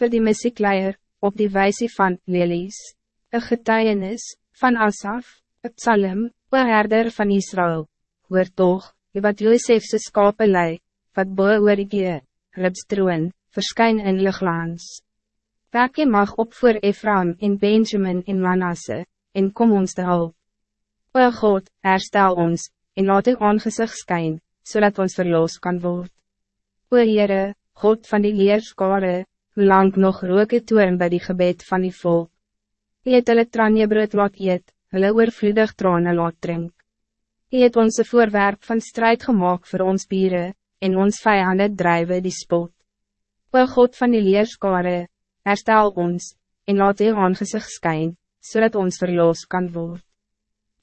voor die missiekleier, op die wijze van lelies, een getuienis van Asaf, het psalm, o herder van Israël, hoor toch, die wat Josefse skape lei, wat boe oor die gee, ribstroon, verskyn in liglans. Wek je mag op voor Ephraim en Benjamin en Manasse, en kom ons te hulp. O God, herstel ons, en laat uw aangezicht skyn, zodat ons verloos kan worden. O Heere, God van die leerskare, hoe lang nog rook het toorn by die gebed van die volk. Hy het hulle tranjebrood laat eet, hulle oorvloedig trane laat drink. Hy het ons een voorwerp van strijd gemaakt voor ons bieren, en ons vijanden drijven die spot. O God van die leerskare, herstel ons, en laat uw aangezicht skyn, zodat ons verloos kan worden.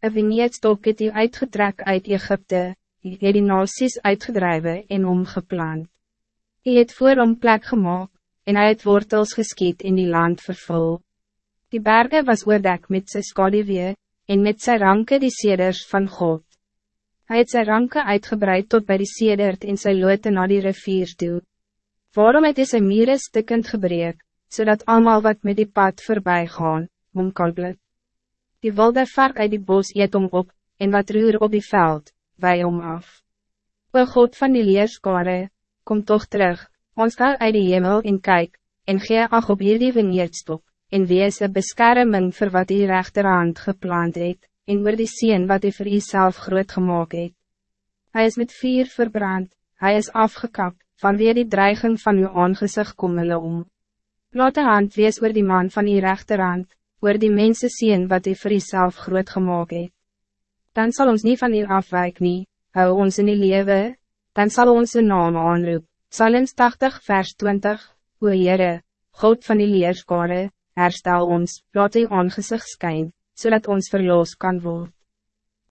Een vigneetstok het u uitgetrek uit Egypte, hy het die nasies uitgedreven en omgeplant. Hy het voor hom plek gemaakt, en hy het wortels geskiet in die land vervul. Die bergen was oordek met sy skadewee, en met sy ranke die seders van God. Hij het sy ranke uitgebreid tot bij die sedert en sy loote na die rivier toe. Waarom het hy sy mire stikkend gebreek, zodat allemaal wat met die pad voorbij gaan, omkalblik. Die wilde vark uit die bos eet om op, en wat ruur op die veld, wij om af. O God van die leerskare, kom toch terug, ons ga uit die hemel en kyk, en gee ag op hierdie vineerdstok, en wees een beskerming voor wat die rechterhand geplant het, en oor die sien wat hy vir self groot gemaakt het. Hij is met vier verbrand, hij is afgekapt, vanweer die dreiging van uw aangezicht kom hulle om. Laat de hand wees oor die man van die rechterhand, oor die mensen zien wat hy vir self groot gemaakt het. Dan zal ons niet van hier afwijk nie, hou ons in die lewe, dan zal ons een naam aanroep. Psalms 80 vers 20, O Heere, God van die leerskare, herstel ons, laat die aangezicht skyn, zodat ons verloos kan worden.